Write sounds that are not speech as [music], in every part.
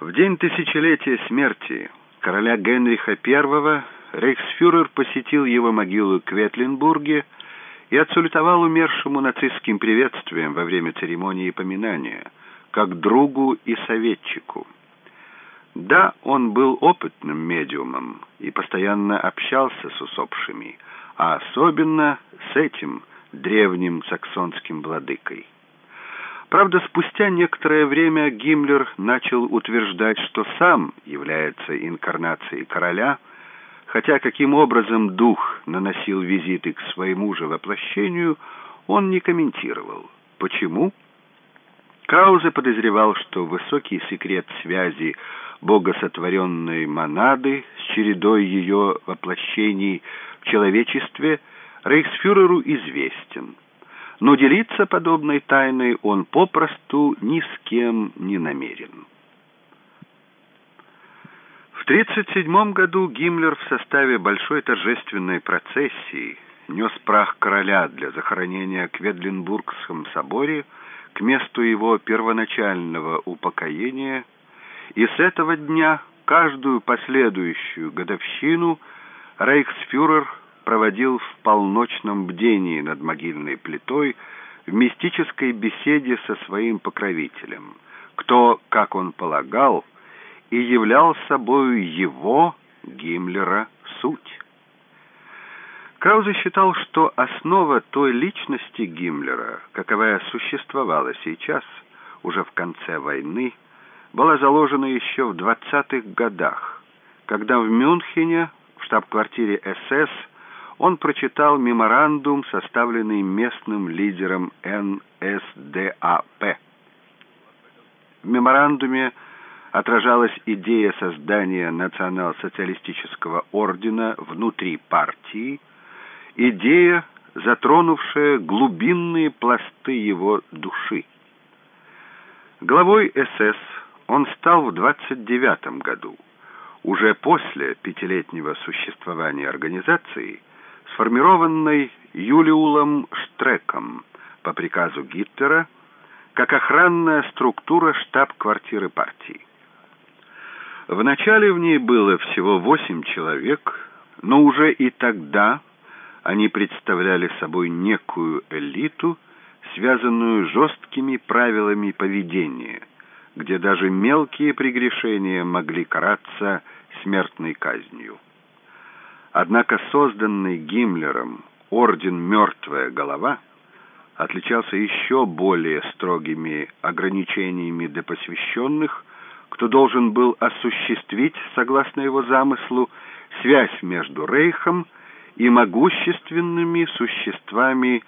В день тысячелетия смерти короля Генриха I рейхсфюрер посетил его могилу в Кветленбурге и отсулетовал умершему нацистским приветствием во время церемонии поминания, как другу и советчику. Да, он был опытным медиумом и постоянно общался с усопшими, а особенно с этим древним саксонским владыкой. Правда, спустя некоторое время Гиммлер начал утверждать, что сам является инкарнацией короля, хотя каким образом дух наносил визиты к своему же воплощению, он не комментировал. Почему? Краузе подозревал, что высокий секрет связи богосотворенной монады с чередой ее воплощений в человечестве рейхсфюреру известен – но делиться подобной тайной он попросту ни с кем не намерен. В 1937 году Гиммлер в составе большой торжественной процессии нес прах короля для захоронения в Кведленбургском соборе к месту его первоначального упокоения, и с этого дня каждую последующую годовщину рейхсфюрер проводил в полночном бдении над могильной плитой в мистической беседе со своим покровителем, кто, как он полагал, и являл собою его, Гиммлера, суть. Краузе считал, что основа той личности Гиммлера, каковая существовала сейчас, уже в конце войны, была заложена еще в 20-х годах, когда в Мюнхене, в штаб-квартире СС, он прочитал меморандум, составленный местным лидером НСДАП. В меморандуме отражалась идея создания национал-социалистического ордена внутри партии, идея, затронувшая глубинные пласты его души. Главой СС он стал в 29 году, уже после пятилетнего существования организации, сформированной Юлиулом Штреком по приказу Гитлера как охранная структура штаб-квартиры партии. Вначале в ней было всего восемь человек, но уже и тогда они представляли собой некую элиту, связанную жесткими правилами поведения, где даже мелкие прегрешения могли караться смертной казнью. Однако созданный Гиммлером орден «Мертвая голова» отличался еще более строгими ограничениями для посвященных, кто должен был осуществить, согласно его замыслу, связь между Рейхом и могущественными существами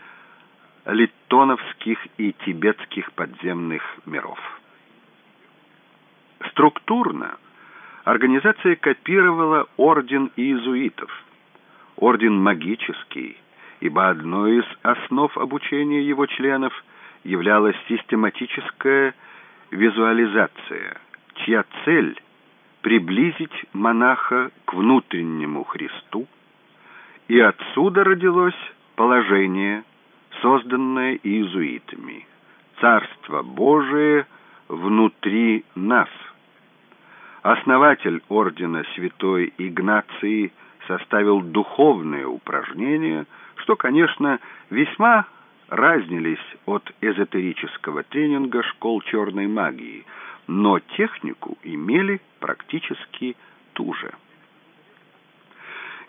литтоновских и тибетских подземных миров. Структурно – Организация копировала орден иезуитов. Орден магический, ибо одной из основ обучения его членов являлась систематическая визуализация, чья цель — приблизить монаха к внутреннему Христу, и отсюда родилось положение, созданное иезуитами. Царство Божие внутри нас — Основатель ордена святой Игнации составил духовные упражнения, что, конечно, весьма разнились от эзотерического тренинга школ черной магии, но технику имели практически ту же.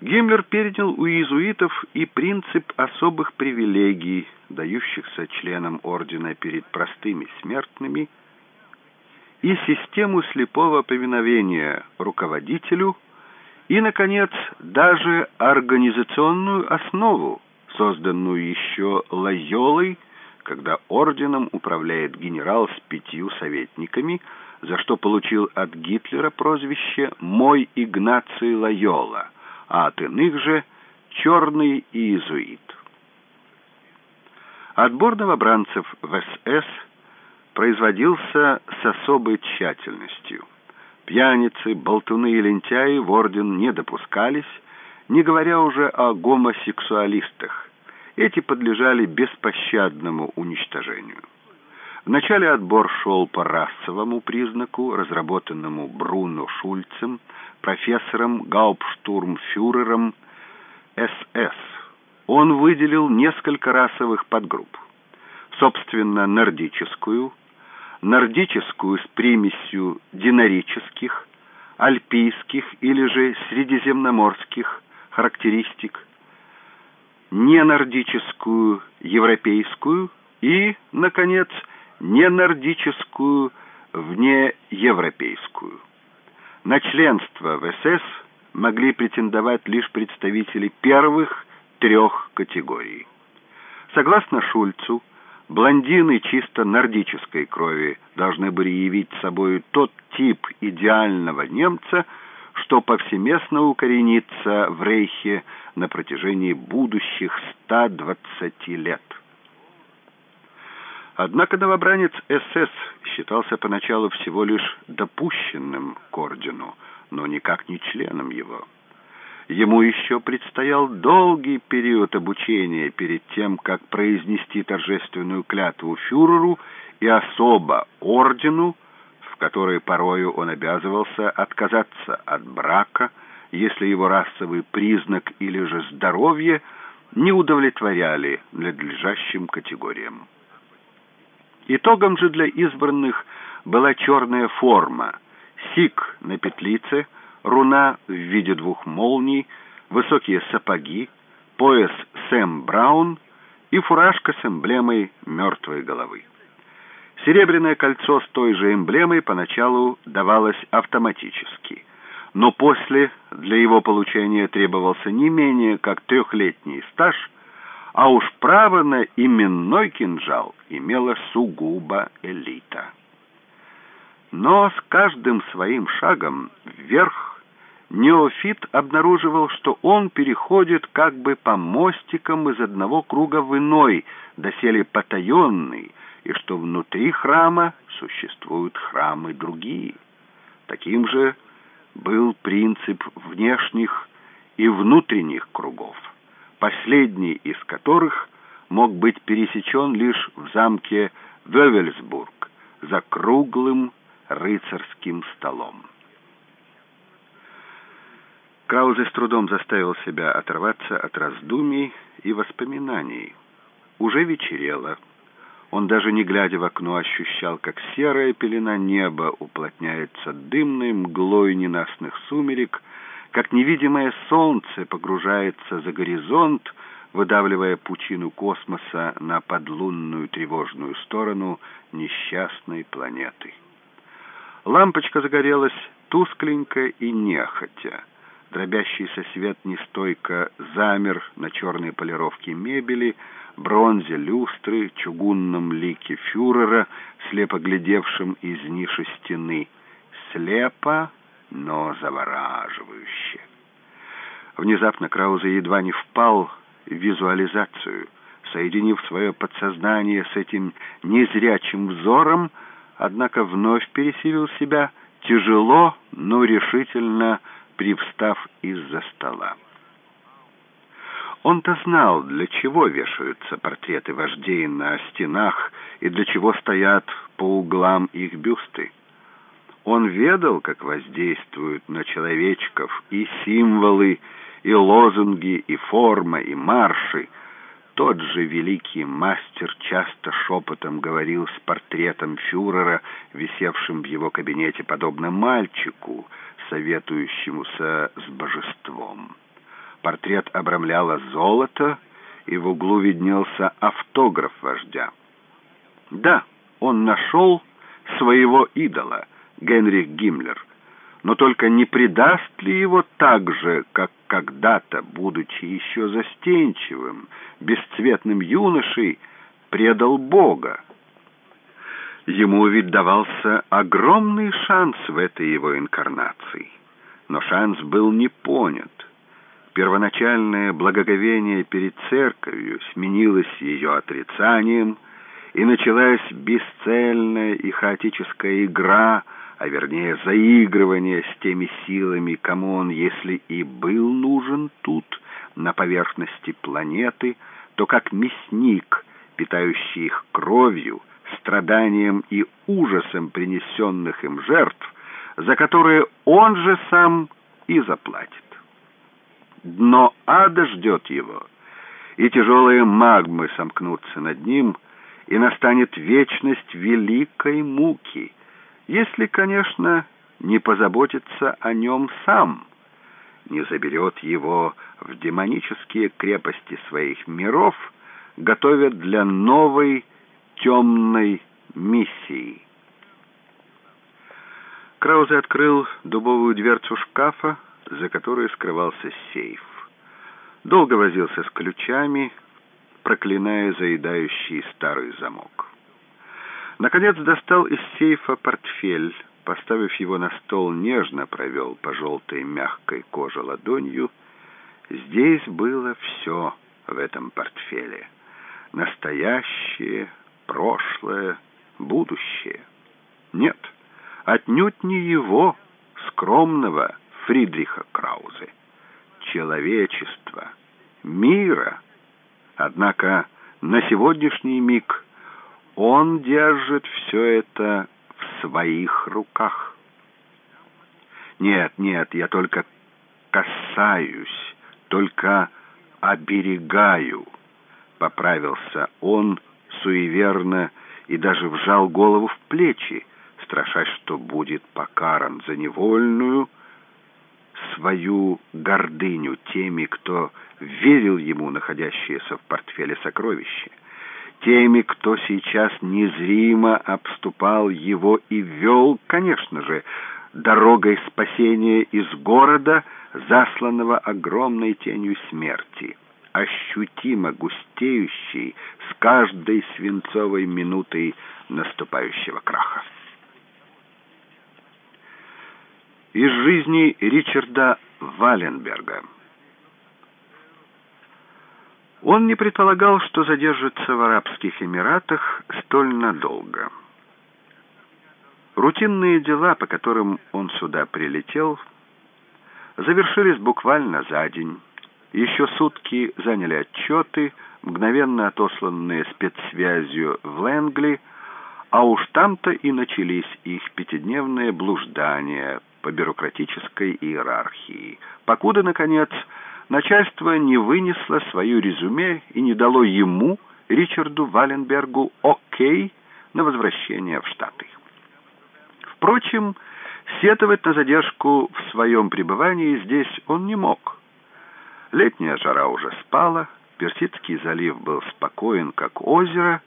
Гиммлер перенял у иезуитов и принцип особых привилегий, дающихся членам ордена перед простыми смертными – и систему слепого повиновения руководителю и, наконец, даже организационную основу, созданную еще Лайолой, когда орденом управляет генерал с пятью советниками, за что получил от Гитлера прозвище «Мой Игнаций Лайола», а от иных же «Черный иезуит». Отбор новобранцев в СС – производился с особой тщательностью. Пьяницы, болтуны и лентяи в орден не допускались, не говоря уже о гомосексуалистах. Эти подлежали беспощадному уничтожению. Вначале отбор шел по расовому признаку, разработанному Бруно Шульцем, профессором Гауптштурмфюрером СС. Он выделил несколько расовых подгрупп. Собственно, нордическую, нордическую с примесью динарических, альпийских или же средиземноморских характеристик, ненордическую европейскую и, наконец, ненордическую внеевропейскую. На членство в СС могли претендовать лишь представители первых трех категорий. Согласно Шульцу, блондины чисто нордической крови должны были явить собой тот тип идеального немца, что повсеместно укоренится в Рейхе на протяжении будущих 120 лет. Однако новобранец СС считался поначалу всего лишь допущенным к ордену, но никак не членом его. Ему еще предстоял долгий период обучения перед тем, как произнести торжественную клятву фюреру и особо ордену, в которой порою он обязывался отказаться от брака, если его расовый признак или же здоровье не удовлетворяли надлежащим категориям. Итогом же для избранных была черная форма, сик на петлице, руна в виде двух молний, высокие сапоги, пояс Сэм Браун и фуражка с эмблемой мертвой головы. Серебряное кольцо с той же эмблемой поначалу давалось автоматически, но после для его получения требовался не менее как трехлетний стаж – а уж право на именной кинжал имела сугубо элита. Но с каждым своим шагом вверх неофит обнаруживал, что он переходит как бы по мостикам из одного круга в иной, доселе потаенный, и что внутри храма существуют храмы другие. Таким же был принцип внешних и внутренних кругов последний из которых мог быть пересечен лишь в замке Вевельсбург за круглым рыцарским столом. Краузе с трудом заставил себя оторваться от раздумий и воспоминаний. Уже вечерело. Он даже не глядя в окно ощущал, как серая пелена неба уплотняется дымной мглой ненастных сумерек, как невидимое солнце погружается за горизонт, выдавливая пучину космоса на подлунную тревожную сторону несчастной планеты. Лампочка загорелась тускленько и нехотя. Дробящийся свет нестойко замер на черной полировке мебели, бронзе люстры, чугунном лике фюрера, слепо глядевшем из ниши стены. Слепо но завораживающе. Внезапно Краузе едва не впал в визуализацию, соединив свое подсознание с этим незрячим взором, однако вновь пересилил себя, тяжело, но решительно привстав из-за стола. Он-то знал, для чего вешаются портреты вождей на стенах и для чего стоят по углам их бюсты. Он ведал, как воздействуют на человечков и символы, и лозунги, и форма, и марши. Тот же великий мастер часто шепотом говорил с портретом фюрера, висевшим в его кабинете, подобно мальчику, советующемуся с божеством. Портрет обрамляло золото, и в углу виднелся автограф вождя. Да, он нашел своего идола — Генрих Гиммлер, но только не предаст ли его так же, как когда-то, будучи еще застенчивым, бесцветным юношей, предал Бога? Ему ведь давался огромный шанс в этой его инкарнации, но шанс был не понят. Первоначальное благоговение перед церковью сменилось ее отрицанием, и началась бесцельная и хаотическая игра — а вернее заигрывание с теми силами, кому он, если и был нужен тут, на поверхности планеты, то как мясник, питающий их кровью, страданием и ужасом принесенных им жертв, за которые он же сам и заплатит. Дно ада ждет его, и тяжелые магмы сомкнутся над ним, и настанет вечность великой муки, если, конечно, не позаботится о нем сам, не заберет его в демонические крепости своих миров, готовят для новой темной миссии. Краузе открыл дубовую дверцу шкафа, за которой скрывался сейф. Долго возился с ключами, проклиная заедающий старый замок. Наконец достал из сейфа портфель, поставив его на стол, нежно провел по желтой мягкой коже ладонью. Здесь было все в этом портфеле. Настоящее, прошлое, будущее. Нет, отнюдь не его, скромного Фридриха Краузе. Человечества, мира. Однако на сегодняшний миг он держит все это в своих руках. Нет, нет, я только касаюсь, только оберегаю, поправился он суеверно и даже вжал голову в плечи, страшась, что будет покаран за невольную свою гордыню теми, кто верил ему находящиеся в портфеле сокровища, теми, кто сейчас незримо обступал его и вел, конечно же, дорогой спасения из города, засланного огромной тенью смерти ощутимо густеющий с каждой свинцовой минутой наступающего краха. Из жизни Ричарда Валенберга. Он не предполагал, что задержится в Арабских Эмиратах столь надолго. Рутинные дела, по которым он сюда прилетел, завершились буквально за день. Еще сутки заняли отчеты, мгновенно отосланные спецсвязью в Лэнгли, а уж там-то и начались их пятидневные блуждания по бюрократической иерархии, покуда, наконец, начальство не вынесло свое резюме и не дало ему, Ричарду Валенбергу, окей на возвращение в Штаты. Впрочем, сетовать на задержку в своем пребывании здесь он не мог – Летняя жара уже спала, Персидский залив был спокоен, как озеро,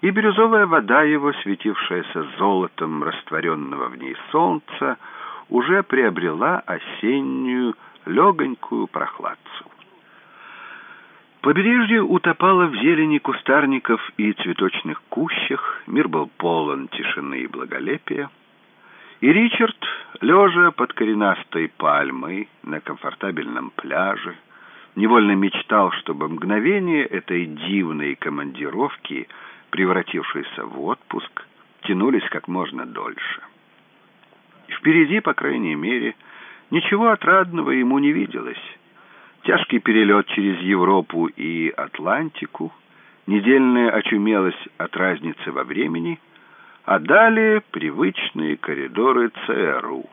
и бирюзовая вода его, светившаяся золотом растворенного в ней солнца, уже приобрела осеннюю легонькую прохладцу. Побережье утопало в зелени кустарников и цветочных кущах, мир был полон тишины и благолепия. И Ричард, лежа под коренастой пальмой на комфортабельном пляже, невольно мечтал, чтобы мгновение этой дивной командировки, превратившейся в отпуск, тянулись как можно дольше. Впереди, по крайней мере, ничего отрадного ему не виделось. Тяжкий перелет через Европу и Атлантику, недельная очумелость от разницы во времени, а далее привычные коридоры ЦРУ,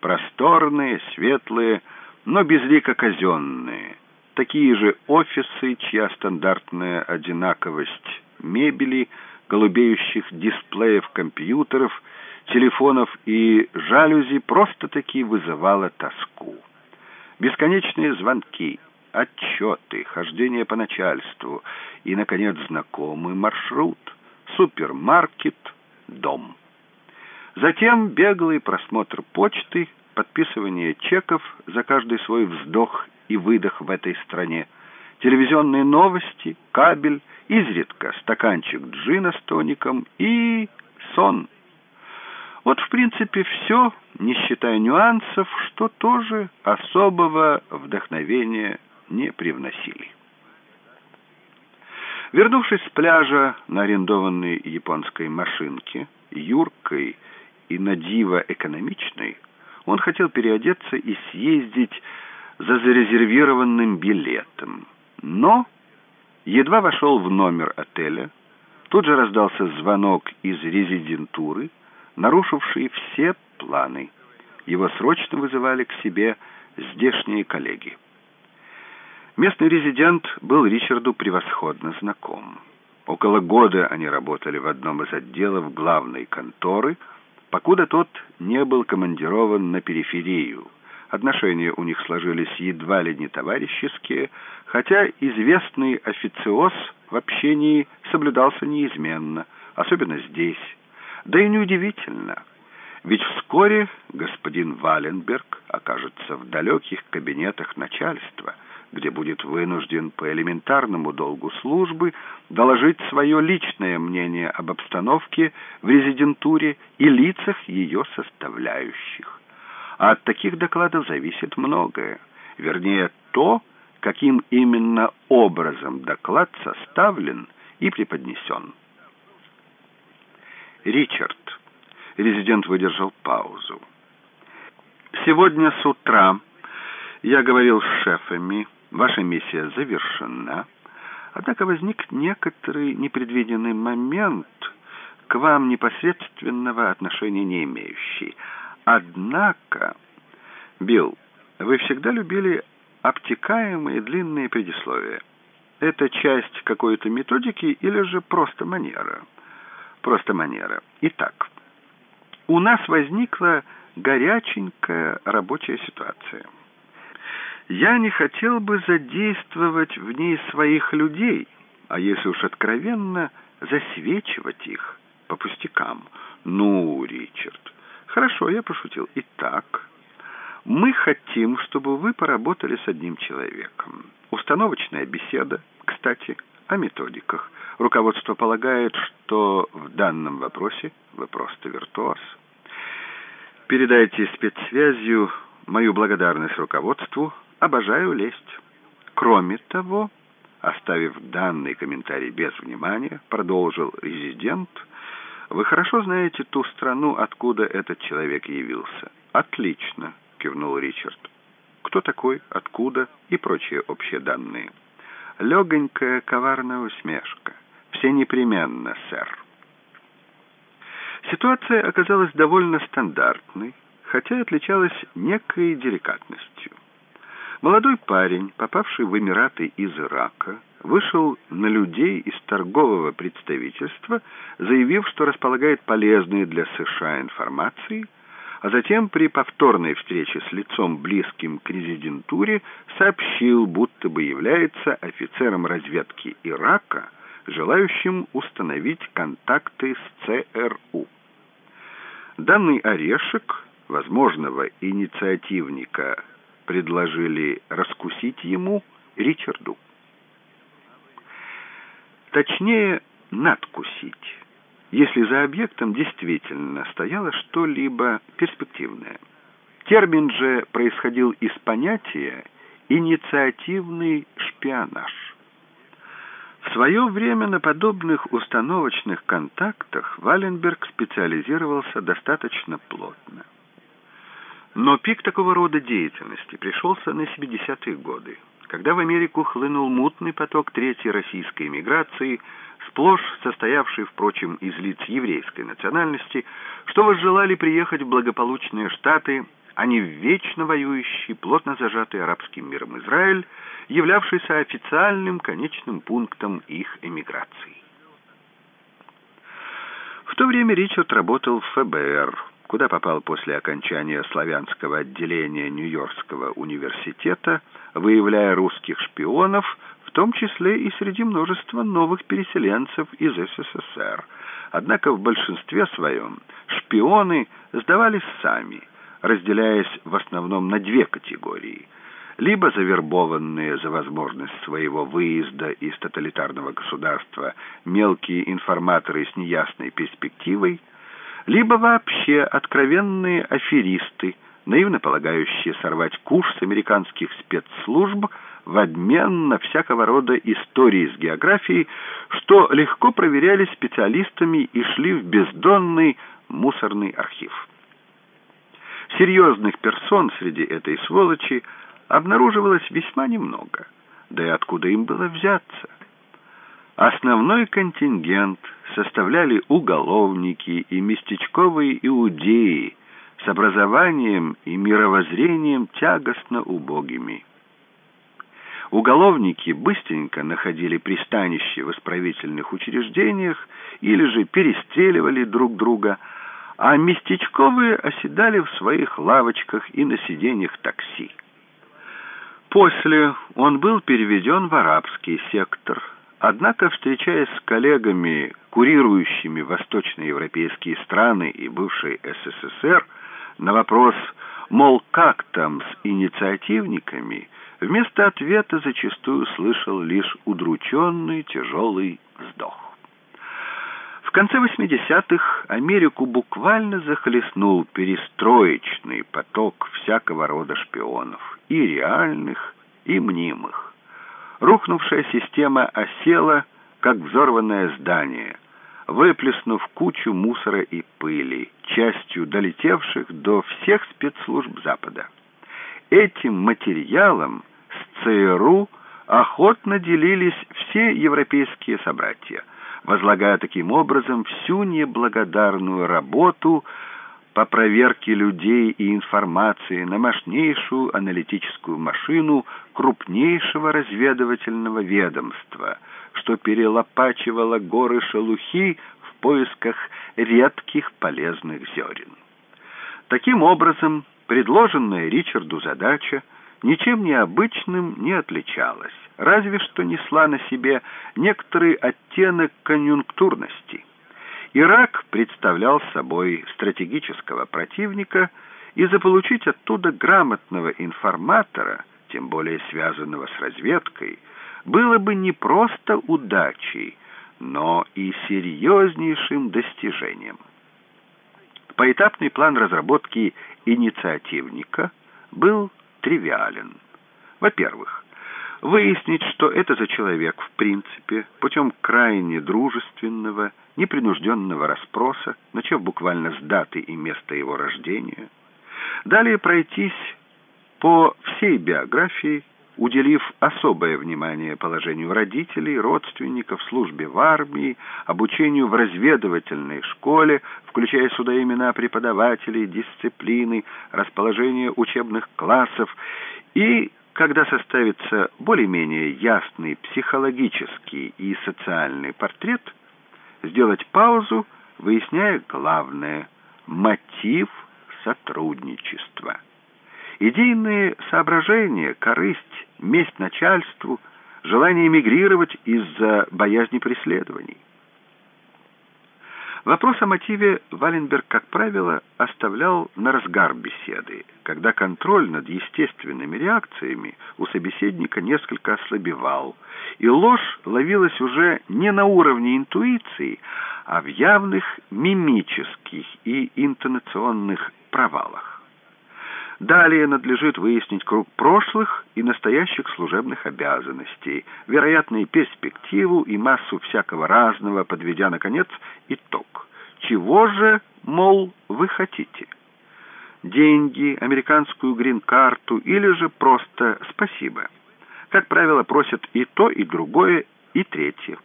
просторные, светлые, но безлико казенные, такие же офисы, чья стандартная одинаковость мебели, голубеющих дисплеев компьютеров, телефонов и жалюзи просто-таки вызывала тоску. Бесконечные звонки, отчеты, хождение по начальству и, наконец, знакомый маршрут, супермаркет, дом. Затем беглый просмотр почты, подписывание чеков за каждый свой вздох и выдох в этой стране, телевизионные новости, кабель, изредка стаканчик джина с тоником и сон. Вот, в принципе, все, не считая нюансов, что тоже особого вдохновения не привносили. Вернувшись с пляжа на арендованной японской машинке, юркой и на диво экономичной, он хотел переодеться и съездить за зарезервированным билетом. Но едва вошел в номер отеля, Тут же раздался звонок из резидентуры, нарушивший все планы. Его срочно вызывали к себе здешние коллеги. Местный резидент был Ричарду превосходно знаком. Около года они работали в одном из отделов главной конторы, покуда тот не был командирован на периферию. Отношения у них сложились едва ли не товарищеские, хотя известный официоз в общении соблюдался неизменно, особенно здесь. Да и неудивительно, ведь вскоре господин Валенберг окажется в далеких кабинетах начальства, где будет вынужден по элементарному долгу службы доложить свое личное мнение об обстановке в резидентуре и лицах ее составляющих. А от таких докладов зависит многое, вернее то, каким именно образом доклад составлен и преподнесен. Ричард. Резидент выдержал паузу. Сегодня с утра я говорил с шефами. Ваша миссия завершена. Однако возник некоторый непредвиденный момент, к вам непосредственного отношения не имеющий. Однако, Билл, вы всегда любили обтекаемые длинные предисловия. Это часть какой-то методики или же просто манера? Просто манера. Итак, у нас возникла горяченькая рабочая ситуация. Я не хотел бы задействовать в ней своих людей, а если уж откровенно, засвечивать их по пустякам. Ну, Ричард, хорошо, я пошутил. Итак, мы хотим, чтобы вы поработали с одним человеком. Установочная беседа, кстати, о методиках. Руководство полагает, что в данном вопросе вы просто виртуоз. Передайте спецсвязью мою благодарность руководству. Обожаю лесть. Кроме того, оставив данный комментарий без внимания, продолжил резидент, вы хорошо знаете ту страну, откуда этот человек явился. Отлично кивнул Ричард. «Кто такой, откуда и прочие общие данные». Легонькая коварная усмешка. «Все непременно, сэр». Ситуация оказалась довольно стандартной, хотя отличалась некой деликатностью. Молодой парень, попавший в Эмираты из Ирака, вышел на людей из торгового представительства, заявив, что располагает полезной для США информацией, а затем при повторной встрече с лицом близким к резидентуре сообщил, будто бы является офицером разведки Ирака, желающим установить контакты с ЦРУ. Данный орешек возможного инициативника предложили раскусить ему Ричарду. Точнее, надкусить если за объектом действительно стояло что-либо перспективное. Термин же происходил из понятия «инициативный шпионаж». В свое время на подобных установочных контактах Валенберг специализировался достаточно плотно. Но пик такого рода деятельности пришелся на 70-е годы, когда в Америку хлынул мутный поток третьей российской эмиграции – сплошь состоявший, впрочем, из лиц еврейской национальности, что возжелали приехать в благополучные Штаты, в вечно воюющий, плотно зажатый арабским миром Израиль, являвшийся официальным конечным пунктом их эмиграции. В то время Ричард работал в ФБР, куда попал после окончания славянского отделения Нью-Йоркского университета, выявляя русских шпионов, в том числе и среди множества новых переселенцев из СССР. Однако в большинстве своем шпионы сдавались сами, разделяясь в основном на две категории. Либо завербованные за возможность своего выезда из тоталитарного государства мелкие информаторы с неясной перспективой, либо вообще откровенные аферисты, наивно полагающие сорвать курс американских спецслужб в обмен на всякого рода истории с географией, что легко проверялись специалистами и шли в бездонный мусорный архив. Серьезных персон среди этой сволочи обнаруживалось весьма немного. Да и откуда им было взяться? Основной контингент составляли уголовники и местечковые иудеи с образованием и мировоззрением тягостно убогими. Уголовники быстренько находили пристанище в исправительных учреждениях или же перестреливали друг друга, а местечковые оседали в своих лавочках и на сиденьях такси. После он был переведен в арабский сектор, однако, встречаясь с коллегами, курирующими восточноевропейские страны и бывший СССР, на вопрос, мол, как там с инициативниками, вместо ответа зачастую слышал лишь удрученный тяжелый вздох. Конце 80-х Америку буквально захлестнул перестроечный поток всякого рода шпионов, и реальных, и мнимых. Рухнувшая система осела, как взорванное здание, выплеснув кучу мусора и пыли, частью долетевших до всех спецслужб Запада. Этим материалом с ЦРУ охотно делились все европейские собратья, возлагая таким образом всю неблагодарную работу по проверке людей и информации на мощнейшую аналитическую машину крупнейшего разведывательного ведомства, что перелопачивало горы шелухи в поисках редких полезных зерен. Таким образом, предложенная Ричарду задача ничем необычным не отличалась, разве что несла на себе некоторый оттенок конъюнктурности. Ирак представлял собой стратегического противника, и заполучить оттуда грамотного информатора, тем более связанного с разведкой, было бы не просто удачей, но и серьезнейшим достижением. Поэтапный план разработки инициативника был тривиален. Во-первых, выяснить, что это за человек в принципе, путем крайне дружественного, непринужденного расспроса, начав буквально с даты и места его рождения. Далее пройтись по всей биографии, уделив особое внимание положению родителей, родственников, службе в армии, обучению в разведывательной школе, включая сюда имена преподавателей, дисциплины, расположение учебных классов и, когда составится более-менее ясный психологический и социальный портрет, сделать паузу, выясняя главное – мотив сотрудничества. Идейные соображения, корысть, месть начальству, желание эмигрировать из-за боязни преследований. Вопрос о мотиве Валенберг, как правило, оставлял на разгар беседы, когда контроль над естественными реакциями у собеседника несколько ослабевал, и ложь ловилась уже не на уровне интуиции, а в явных мимических и интонационных провалах. Далее надлежит выяснить круг прошлых и настоящих служебных обязанностей, вероятные перспективу и массу всякого разного, подведя, наконец, итог. Чего же, мол, вы хотите? Деньги, американскую грин-карту или же просто «спасибо». Как правило, просят и то, и другое, и третье.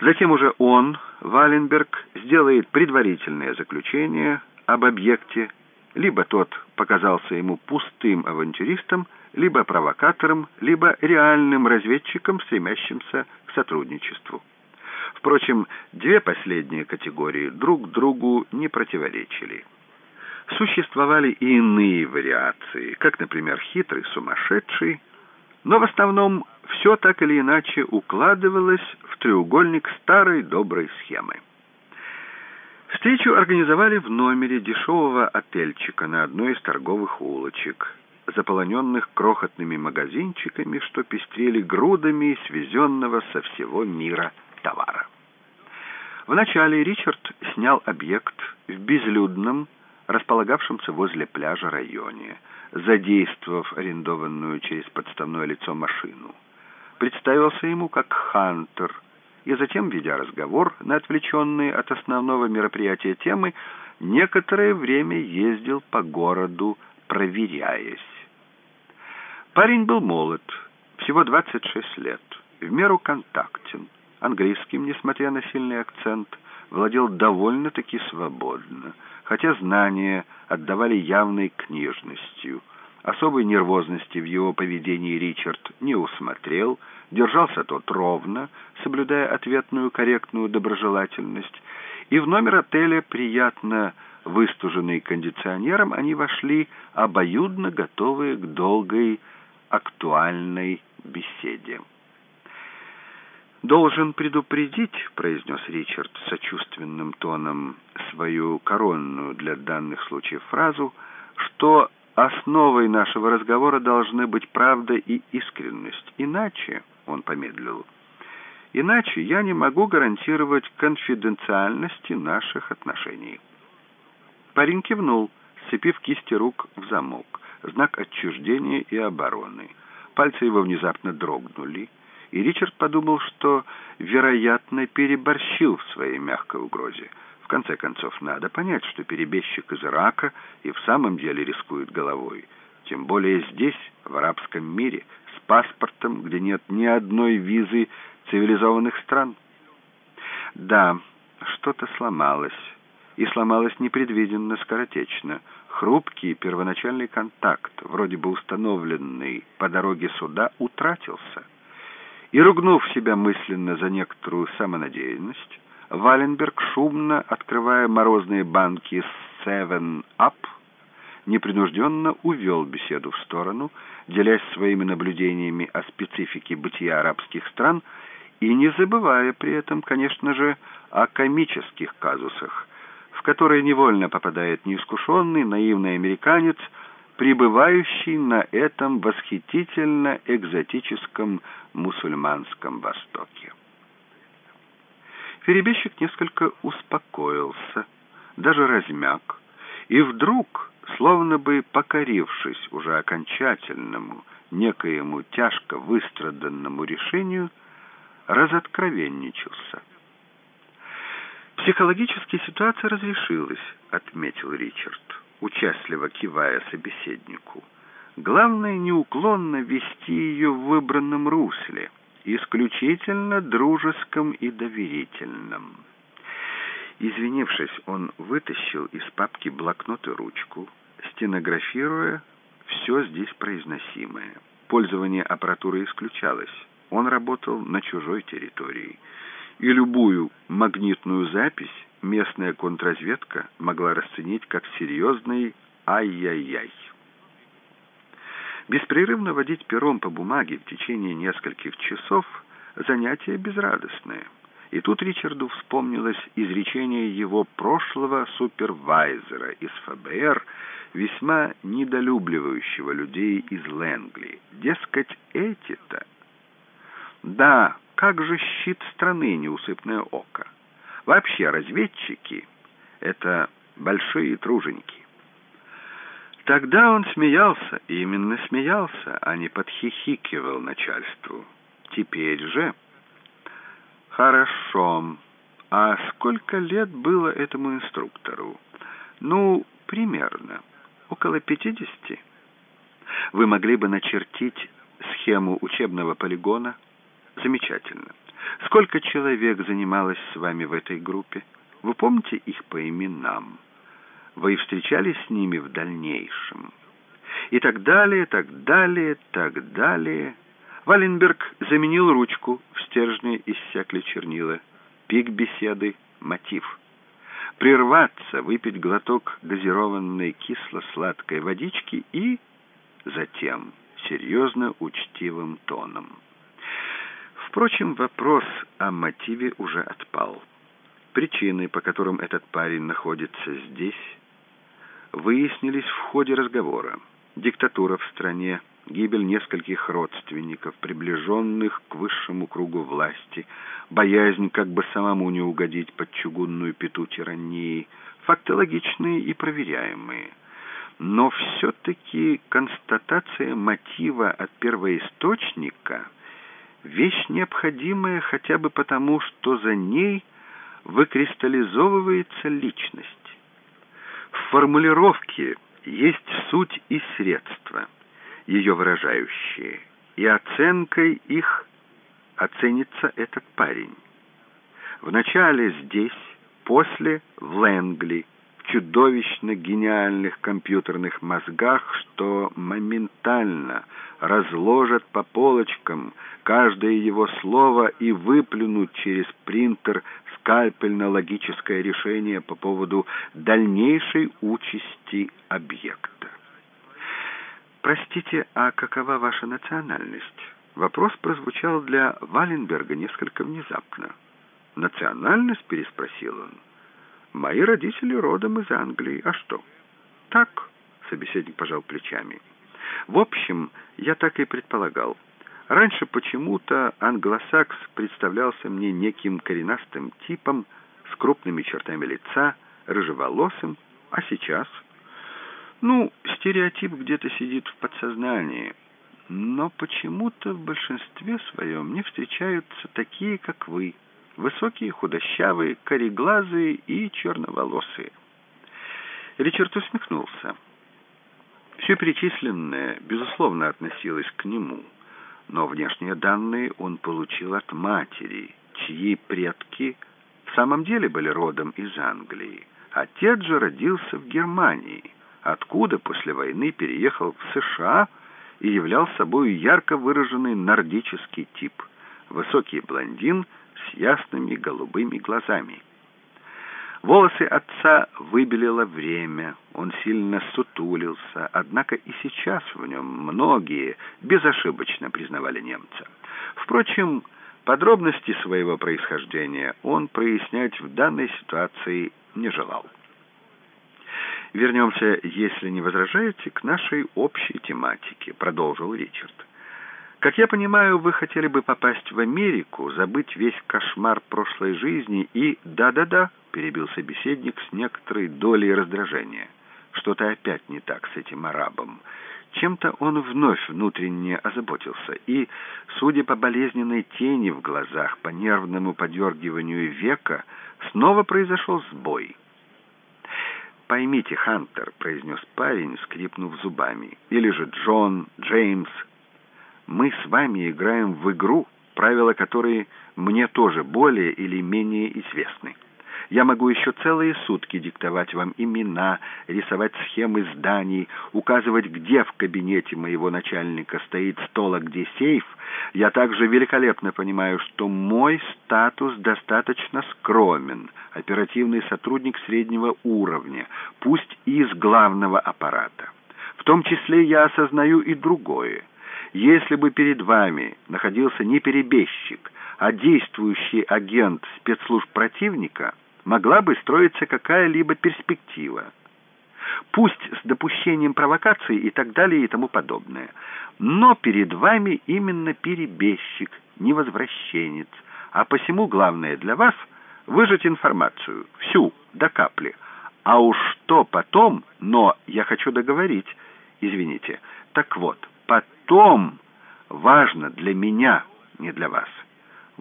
Затем уже он, Валенберг, сделает предварительное заключение об объекте либо тот показался ему пустым авантюристом, либо провокатором, либо реальным разведчиком, стремящимся к сотрудничеству. Впрочем, две последние категории друг другу не противоречили. Существовали и иные вариации, как, например, хитрый сумасшедший, но в основном все так или иначе укладывалось в треугольник старой доброй схемы. Встречу организовали в номере дешевого отельчика на одной из торговых улочек, заполоненных крохотными магазинчиками, что пестрели грудами свезенного со всего мира товара. Вначале Ричард снял объект в безлюдном, располагавшемся возле пляжа районе, задействовав арендованную через подставное лицо машину. Представился ему как «Хантер», и затем, ведя разговор на отвлеченные от основного мероприятия темы, некоторое время ездил по городу, проверяясь. Парень был молод, всего 26 лет, в меру контактен, английским, несмотря на сильный акцент, владел довольно-таки свободно, хотя знания отдавали явной книжностью. Особой нервозности в его поведении Ричард не усмотрел, держался тот ровно, соблюдая ответную корректную доброжелательность, и в номер отеля, приятно выстуженный кондиционером, они вошли обоюдно готовые к долгой актуальной беседе. «Должен предупредить», — произнес Ричард сочувственным тоном свою коронную для данных случаев фразу, «что основой нашего разговора должны быть правда и искренность. Иначе...» — он помедлил. «Иначе я не могу гарантировать конфиденциальности наших отношений». Парень кивнул, сцепив кисти рук в замок, знак отчуждения и обороны. Пальцы его внезапно дрогнули — и Ричард подумал, что, вероятно, переборщил в своей мягкой угрозе. В конце концов, надо понять, что перебежчик из Ирака и в самом деле рискует головой. Тем более здесь, в арабском мире, с паспортом, где нет ни одной визы цивилизованных стран. Да, что-то сломалось. И сломалось непредвиденно, скоротечно. Хрупкий первоначальный контакт, вроде бы установленный по дороге суда, утратился. И, ругнув себя мысленно за некоторую самонадеянность, Валенберг, шумно открывая морозные банки «Seven Up», непринужденно увел беседу в сторону, делясь своими наблюдениями о специфике бытия арабских стран и не забывая при этом, конечно же, о комических казусах, в которые невольно попадает неискушенный, наивный американец – пребывающий на этом восхитительно экзотическом мусульманском Востоке. Перебежчик несколько успокоился, даже размяк, и вдруг, словно бы покорившись уже окончательному, некоему тяжко выстраданному решению, разоткровенничался. «Психологически ситуация разрешилась», — отметил Ричард участливо кивая собеседнику. Главное неуклонно вести ее в выбранном русле, исключительно дружеском и доверительном. Извинившись, он вытащил из папки блокнот и ручку, стенографируя все здесь произносимое. Пользование аппаратурой исключалось. Он работал на чужой территории. И любую магнитную запись местная контрразведка могла расценить как серьезный «ай-яй-яй». Беспрерывно водить пером по бумаге в течение нескольких часов – занятие безрадостное. И тут Ричарду вспомнилось изречение его прошлого супервайзера из ФБР, весьма недолюбливающего людей из Лэнгли. Дескать, эти-то... Да, как же щит страны неусыпное око. Вообще разведчики — это большие труженики. Тогда он смеялся, именно смеялся, а не подхихикивал начальству. Теперь же... Хорошо. А сколько лет было этому инструктору? Ну, примерно. Около пятидесяти. Вы могли бы начертить схему учебного полигона? Замечательно. Сколько человек занималось с вами в этой группе? Вы помните их по именам? Вы встречались с ними в дальнейшем? И так далее, так далее, так далее. Валенберг заменил ручку, в стержне иссякли чернила. Пик беседы — мотив. Прерваться, выпить глоток газированной кисло-сладкой водички и затем серьезно учтивым тоном. Впрочем, вопрос о мотиве уже отпал. Причины, по которым этот парень находится здесь, выяснились в ходе разговора. Диктатура в стране, гибель нескольких родственников, приближенных к высшему кругу власти, боязнь как бы самому не угодить под чугунную пету тирании, факты логичные и проверяемые. Но все-таки констатация мотива от первоисточника – вещь необходимая хотя бы потому, что за ней выкристаллизовывается личность. Формулировке есть суть и средства, ее выражающие, и оценкой их оценится этот парень. Вначале здесь, после в Лэнгли, в чудовищно гениальных компьютерных мозгах, что моментально разложат по полочкам каждое его слово и выплюнут через принтер скальпельно-логическое решение по поводу дальнейшей участи объекта. «Простите, а какова ваша национальность?» Вопрос прозвучал для Валенберга несколько внезапно. «Национальность?» — переспросил он. «Мои родители родом из Англии. А что?» «Так», — собеседник пожал плечами. «В общем, я так и предполагал. Раньше почему-то англосакс представлялся мне неким коренастым типом с крупными чертами лица, рыжеволосым, а сейчас...» Ну, стереотип где-то сидит в подсознании, но почему-то в большинстве своем не встречаются такие, как вы, высокие, худощавые, кореглазые и черноволосые. Ричард усмехнулся. Все перечисленное, безусловно, относилось к нему, но внешние данные он получил от матери, чьи предки в самом деле были родом из Англии. Отец же родился в Германии – откуда после войны переехал в США и являл собой ярко выраженный нордический тип, высокий блондин с ясными голубыми глазами. Волосы отца выбелило время, он сильно сутулился, однако и сейчас в нем многие безошибочно признавали немца. Впрочем, подробности своего происхождения он прояснять в данной ситуации не желал. «Вернемся, если не возражаете, к нашей общей тематике», — продолжил Ричард. «Как я понимаю, вы хотели бы попасть в Америку, забыть весь кошмар прошлой жизни и...» «Да-да-да», — перебил собеседник с некоторой долей раздражения. «Что-то опять не так с этим арабом». Чем-то он вновь внутренне озаботился, и, судя по болезненной тени в глазах, по нервному подергиванию века, снова произошел сбой — «Поймите, Хантер», — произнес парень, скрипнув зубами, «или же Джон, Джеймс, мы с вами играем в игру, правила которой мне тоже более или менее известны». Я могу еще целые сутки диктовать вам имена, рисовать схемы зданий, указывать, где в кабинете моего начальника стоит стол, а где сейф. Я также великолепно понимаю, что мой статус достаточно скромен, оперативный сотрудник среднего уровня, пусть и из главного аппарата. В том числе я осознаю и другое. Если бы перед вами находился не перебежчик, а действующий агент спецслужб противника – могла бы строиться какая-либо перспектива. Пусть с допущением провокации и так далее и тому подобное. Но перед вами именно перебежчик, невозвращенец. А посему главное для вас — выжать информацию, всю, до капли. А уж что потом, но я хочу договорить, извините. Так вот, потом важно для меня, не для вас.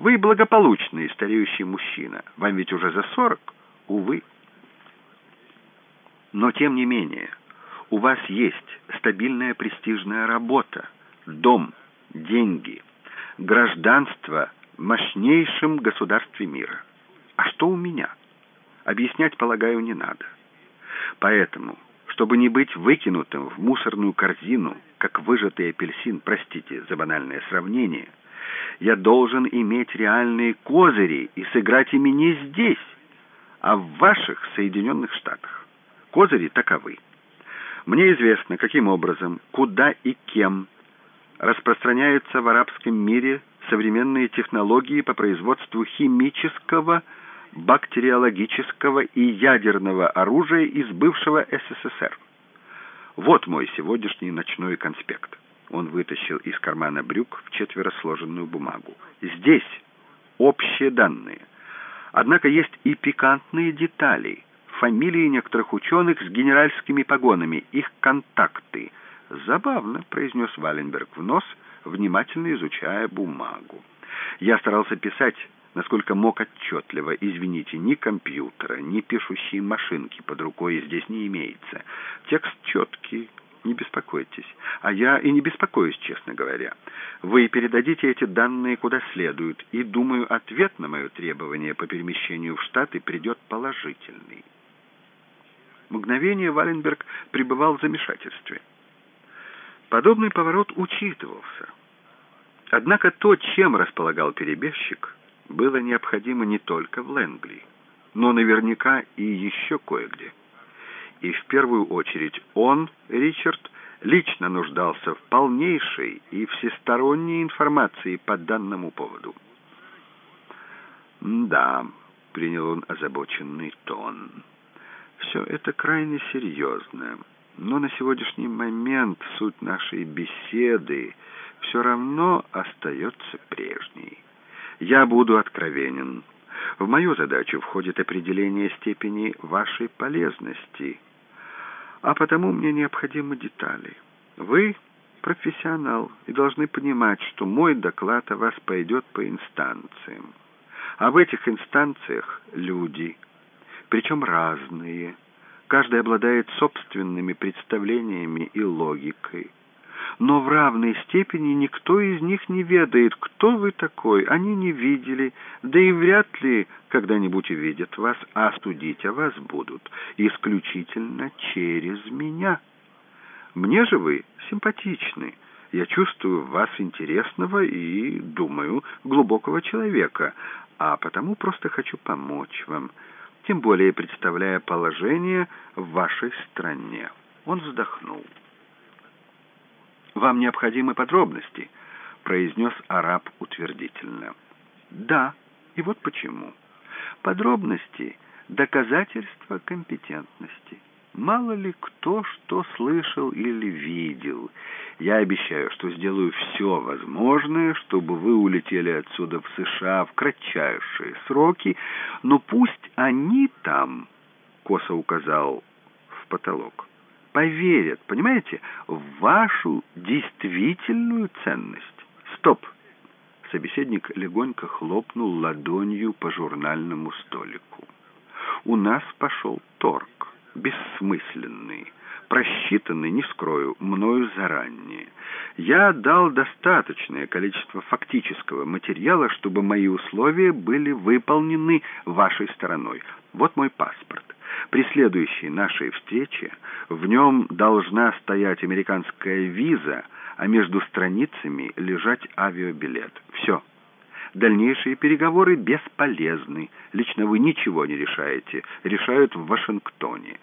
Вы благополучный стареющий мужчина. Вам ведь уже за сорок, увы. Но тем не менее, у вас есть стабильная престижная работа, дом, деньги, гражданство в мощнейшем государстве мира. А что у меня? Объяснять, полагаю, не надо. Поэтому, чтобы не быть выкинутым в мусорную корзину, как выжатый апельсин, простите за банальное сравнение – я должен иметь реальные козыри и сыграть ими не здесь, а в ваших Соединенных Штатах. Козыри таковы. Мне известно, каким образом, куда и кем распространяются в арабском мире современные технологии по производству химического, бактериологического и ядерного оружия из бывшего СССР. Вот мой сегодняшний ночной конспект. Он вытащил из кармана брюк в четверо сложенную бумагу. «Здесь общие данные. Однако есть и пикантные детали. Фамилии некоторых ученых с генеральскими погонами, их контакты». «Забавно», — произнес Валенберг в нос, внимательно изучая бумагу. «Я старался писать, насколько мог отчетливо. Извините, ни компьютера, ни пишущей машинки под рукой здесь не имеется. Текст четкий, не беспокойтесь. А я и не беспокоюсь, честно говоря. Вы передадите эти данные куда следует, и, думаю, ответ на мое требование по перемещению в Штаты придет положительный. Мгновение Валенберг пребывал в замешательстве. Подобный поворот учитывался. Однако то, чем располагал перебежчик, было необходимо не только в Лэнгли, но наверняка и еще кое-где. И в первую очередь он, Ричард, лично нуждался в полнейшей и всесторонней информации по данному поводу. «Да», — принял он озабоченный тон, — «все это крайне серьезно, но на сегодняшний момент суть нашей беседы — все равно остается прежней. Я буду откровенен. В мою задачу входит определение степени вашей полезности, а потому мне необходимы детали. Вы профессионал и должны понимать, что мой доклад о вас пойдет по инстанциям. А в этих инстанциях люди, причем разные, каждый обладает собственными представлениями и логикой но в равной степени никто из них не ведает, кто вы такой. Они не видели, да и вряд ли когда-нибудь увидят вас, а судить о вас будут исключительно через меня. Мне же вы симпатичны. Я чувствую вас интересного и, думаю, глубокого человека, а потому просто хочу помочь вам, тем более представляя положение в вашей стране». Он вздохнул. «Вам необходимы подробности», — произнес араб утвердительно. «Да, и вот почему. Подробности — доказательства компетентности. Мало ли кто что слышал или видел. Я обещаю, что сделаю все возможное, чтобы вы улетели отсюда в США в кратчайшие сроки, но пусть они там, — косо указал в потолок, — поверят, понимаете, в вашу действительную ценность. Стоп! Собеседник легонько хлопнул ладонью по журнальному столику. У нас пошел торг, бессмысленный, просчитанный, не скрою, мною заранее. Я дал достаточное количество фактического материала, чтобы мои условия были выполнены вашей стороной. Вот мой паспорт. При следующей нашей встрече в нем должна стоять американская виза, а между страницами лежать авиабилет. Все. Дальнейшие переговоры бесполезны. Лично вы ничего не решаете. Решают в Вашингтоне.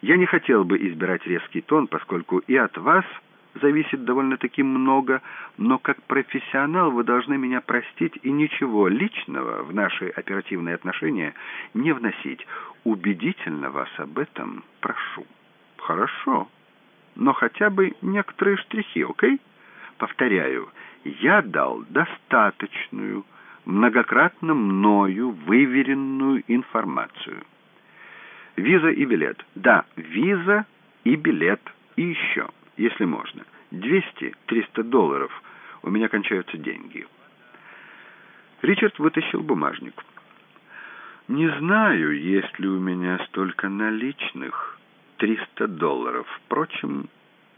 Я не хотел бы избирать резкий тон, поскольку и от вас зависит довольно-таки много, но как профессионал вы должны меня простить и ничего личного в наши оперативные отношения не вносить. Убедительно вас об этом прошу. Хорошо, но хотя бы некоторые штрихи, окей? Повторяю, я дал достаточную, многократно мною выверенную информацию. Виза и билет. Да, виза и билет. И еще если можно. 200-300 долларов. У меня кончаются деньги. Ричард вытащил бумажник. Не знаю, есть ли у меня столько наличных. 300 долларов. Впрочем,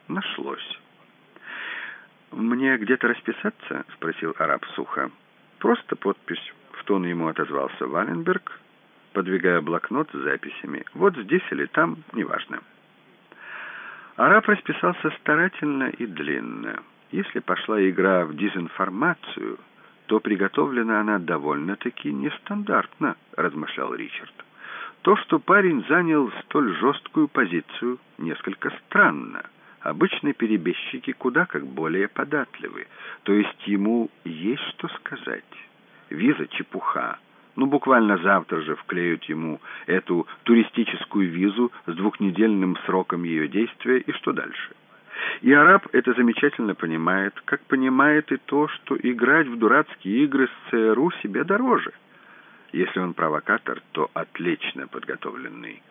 нашлось. «Мне где-то расписаться?» — спросил араб сухо. «Просто подпись». В тон ему отозвался Валенберг, подвигая блокнот с записями. «Вот здесь или там, неважно». Араб расписался старательно и длинно. Если пошла игра в дезинформацию, то приготовлена она довольно-таки нестандартно, размышлял Ричард. То, что парень занял столь жесткую позицию, несколько странно. Обычно перебежчики куда как более податливы, то есть ему есть что сказать. Виза чепуха, ну, буквально завтра же вклеют ему эту туристическую визу с двухнедельным сроком ее действия, и что дальше? И араб это замечательно понимает, как понимает и то, что играть в дурацкие игры с ЦРУ себе дороже. Если он провокатор, то отлично подготовленный.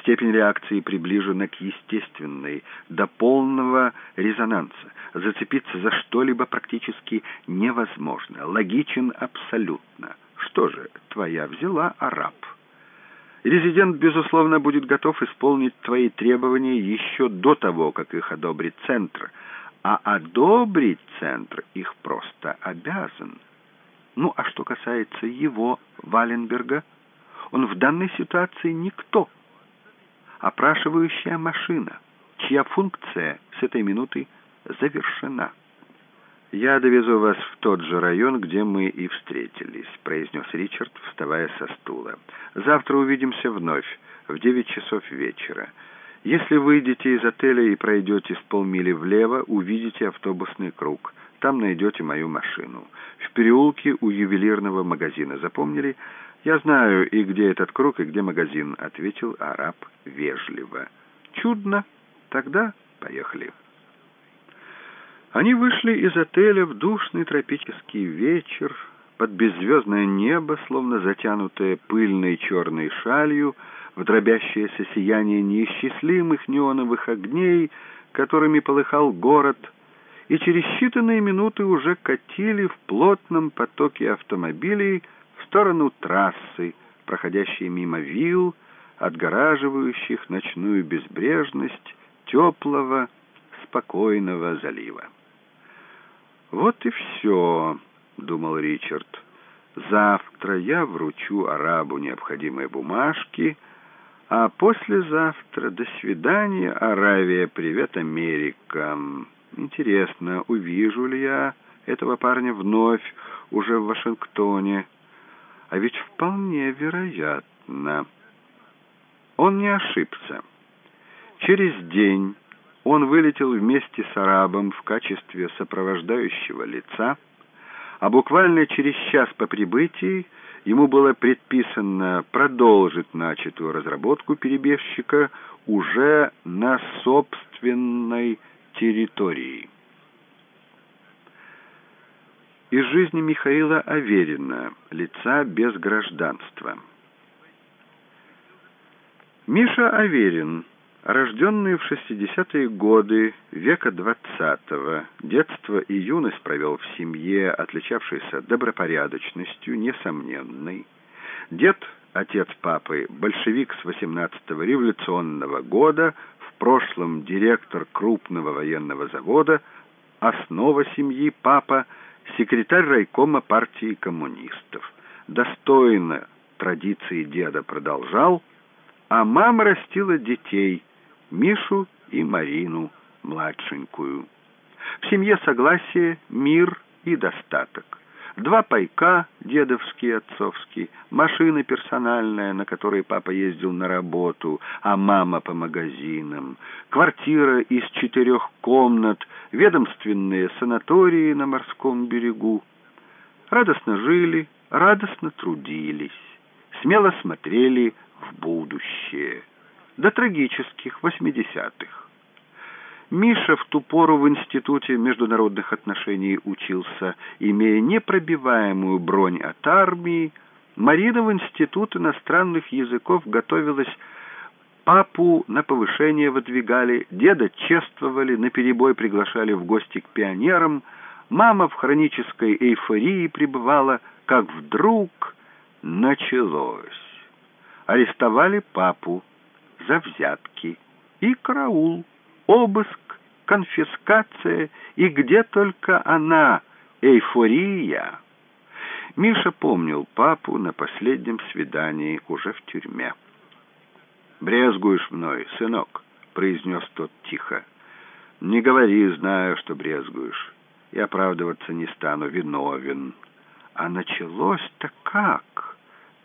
Степень реакции приближена к естественной, до полного резонанса. Зацепиться за что-либо практически невозможно. Логичен абсолютно. Что же, твоя взяла, араб. Резидент, безусловно, будет готов исполнить твои требования еще до того, как их одобрит Центр, а одобрить центр их просто обязан. Ну, а что касается его, Валенберга, он в данной ситуации никто. Опрашивающая машина, чья функция с этой минуты завершена. «Я довезу вас в тот же район, где мы и встретились», — произнес Ричард, вставая со стула. «Завтра увидимся вновь, в девять часов вечера. Если выйдете из отеля и пройдете с полмили влево, увидите автобусный круг. Там найдете мою машину. В переулке у ювелирного магазина. Запомнили? Я знаю и где этот круг, и где магазин, — ответил араб вежливо. Чудно. Тогда поехали. Они вышли из отеля в душный тропический вечер, под беззвездное небо, словно затянутое пыльной черной шалью, в дробящееся сияние неисчислимых неоновых огней, которыми полыхал город, и через считанные минуты уже катили в плотном потоке автомобилей в сторону трассы, проходящей мимо вилл, отгораживающих ночную безбрежность теплого, спокойного залива. «Вот и все», — думал Ричард. «Завтра я вручу арабу необходимые бумажки, а послезавтра до свидания, Аравия, привет, Америка. Интересно, увижу ли я этого парня вновь уже в Вашингтоне? А ведь вполне вероятно. Он не ошибся. Через день он вылетел вместе с арабом в качестве сопровождающего лица, а буквально через час по прибытии ему было предписано продолжить начатую разработку перебежчика уже на собственной территории. Из жизни Михаила Аверина, лица без гражданства. Миша Аверин Рожденный в 60-е годы века XX, детство и юность провел в семье, отличавшейся добропорядочностью, несомненной. Дед, отец папы, большевик с 18-го революционного года, в прошлом директор крупного военного завода, основа семьи папа, секретарь райкома партии коммунистов. Достойно традиции деда продолжал, а мама растила детей – Мишу и Марину, младшенькую. В семье согласие, мир и достаток. Два пайка, дедовский и отцовский, машина персональная, на которой папа ездил на работу, а мама по магазинам, квартира из четырех комнат, ведомственные санатории на морском берегу. Радостно жили, радостно трудились, смело смотрели в будущее до трагических 80-х. Миша в ту пору в Институте международных отношений учился, имея непробиваемую бронь от армии. Марина в Институт иностранных языков готовилась Папу на повышение выдвигали, деда чествовали, наперебой приглашали в гости к пионерам. Мама в хронической эйфории пребывала, как вдруг началось. Арестовали папу за взятки. И караул, обыск, конфискация, и где только она, эйфория. Миша помнил папу на последнем свидании уже в тюрьме. «Брезгуешь мной, сынок», — произнес тот тихо. «Не говори, знаю, что брезгуешь. И оправдываться не стану, виновен». А началось-то как?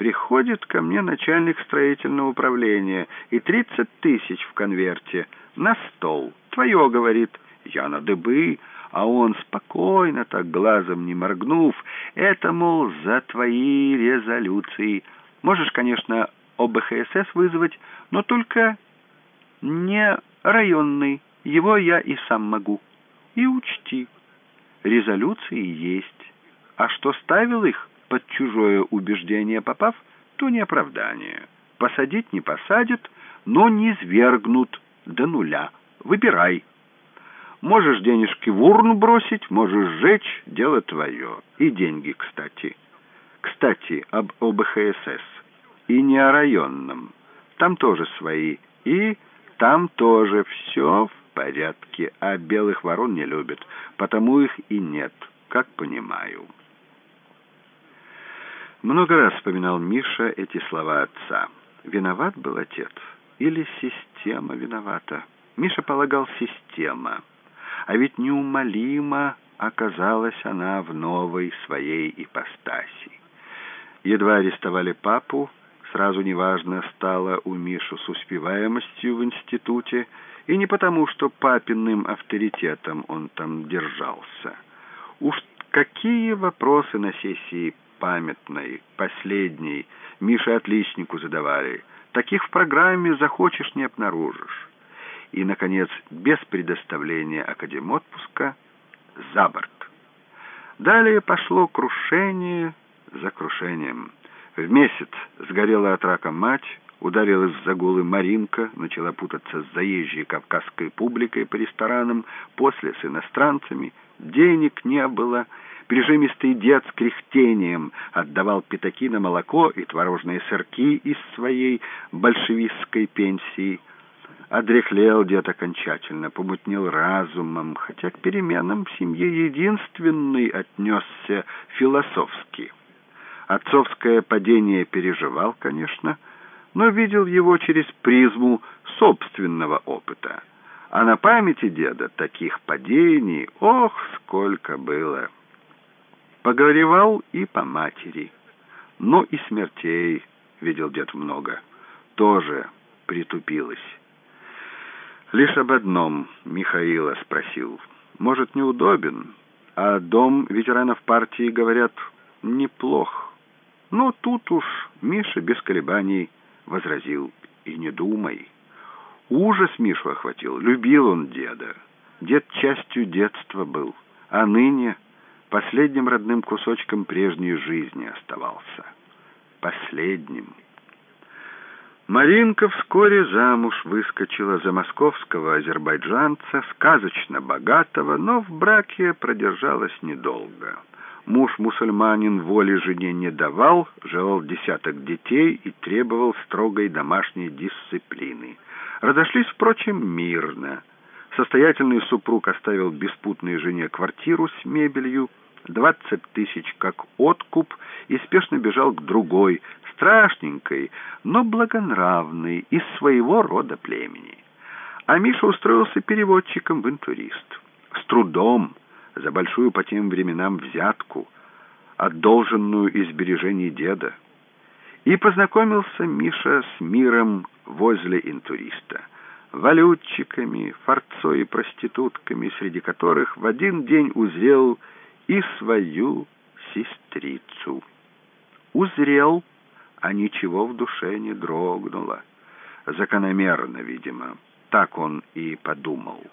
Приходит ко мне начальник строительного управления, и тридцать тысяч в конверте на стол. Твое, говорит, я на дыбы, а он спокойно, так глазом не моргнув, это, мол, за твои резолюции. Можешь, конечно, ОБХСС вызвать, но только не районный, его я и сам могу. И учти, резолюции есть. А что ставил их? Под чужое убеждение попав, то не оправдание. Посадить не посадят, но не свергнут до нуля. Выбирай. Можешь денежки в урну бросить, можешь сжечь, дело твое. И деньги, кстати. Кстати, об ОБХСС. И не о районном. Там тоже свои. И там тоже все в порядке, а белых ворон не любят, потому их и нет, как понимаю». Много раз вспоминал Миша эти слова отца. Виноват был отец или система виновата? Миша полагал система, а ведь неумолимо оказалась она в новой своей ипостаси. Едва арестовали папу, сразу неважно стало у Миши с успеваемостью в институте, и не потому, что папиным авторитетом он там держался. Уж какие вопросы на сессии памятной, последней, Мише отличнику задавали. Таких в программе захочешь не обнаружишь. И, наконец, без предоставления академотпуска за борт. Далее пошло крушение за крушением. В месяц сгорела от рака мать, ударилась в загулы Маринка, начала путаться с заезжей кавказской публикой по ресторанам, после с иностранцами, денег не было, Прижимистый дед с кряхтением отдавал пятаки на молоко и творожные сырки из своей большевистской пенсии. Одряхлел дед окончательно, помутнел разумом, хотя к переменам в семье единственный отнесся философски. Отцовское падение переживал, конечно, но видел его через призму собственного опыта. А на памяти деда таких падений, ох, сколько было! Погоревал и по матери. Но и смертей видел дед много. Тоже притупилась. Лишь об одном Михаила спросил. Может, неудобен, а дом ветеранов партии, говорят, неплох. Но тут уж Миша без колебаний возразил. И не думай. Ужас Мишу охватил. Любил он деда. Дед частью детства был. А ныне последним родным кусочком прежней жизни оставался. Последним. Маринка вскоре замуж выскочила за московского азербайджанца, сказочно богатого, но в браке продержалась недолго. Муж-мусульманин воли жене не давал, желал десяток детей и требовал строгой домашней дисциплины. Разошлись, впрочем, мирно. Состоятельный супруг оставил беспутной жене квартиру с мебелью, двадцать тысяч как откуп и спешно бежал к другой, страшненькой, но благонравной, из своего рода племени. А Миша устроился переводчиком в интурист. С трудом, за большую по тем временам взятку, одолженную из сбережений деда. И познакомился Миша с миром возле интуриста валютчиками, форцой и проститутками, среди которых в один день узрел и свою сестрицу. Узрел, а ничего в душе не дрогнуло. Закономерно, видимо, так он и подумал.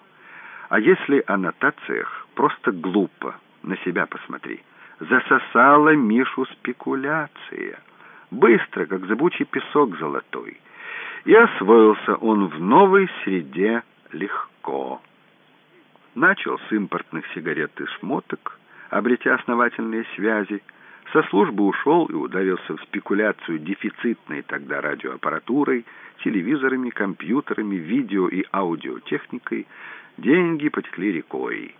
А если о нотациях, просто глупо, на себя посмотри. Засосала Мишу спекуляция. Быстро, как зыбучий песок золотой. И освоился он в новой среде легко. Начал с импортных сигарет и шмоток, обретя основательные связи, со службы ушел и ударился в спекуляцию дефицитной тогда радиоаппаратурой, телевизорами, компьютерами, видео и аудиотехникой. Деньги потекли рекой,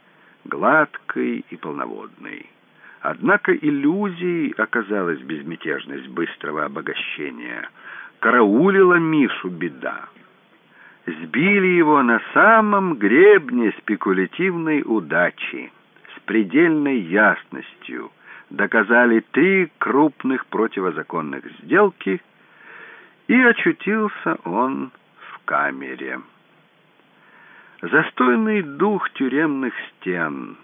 гладкой и полноводной. Однако иллюзией оказалась безмятежность быстрого обогащения. Караулила Мишу беда. Сбили его на самом гребне спекулятивной удачи предельной ясностью доказали три крупных противозаконных сделки, и очутился он в камере. Застойный дух тюремных стен.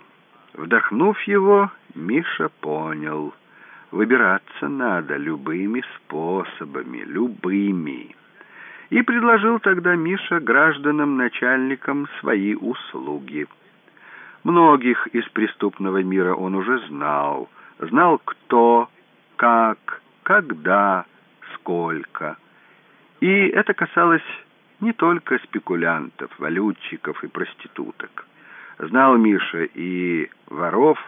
Вдохнув его, Миша понял, выбираться надо любыми способами, любыми. И предложил тогда Миша гражданам-начальникам свои услуги – Многих из преступного мира он уже знал. Знал кто, как, когда, сколько. И это касалось не только спекулянтов, валютчиков и проституток. Знал Миша и воров,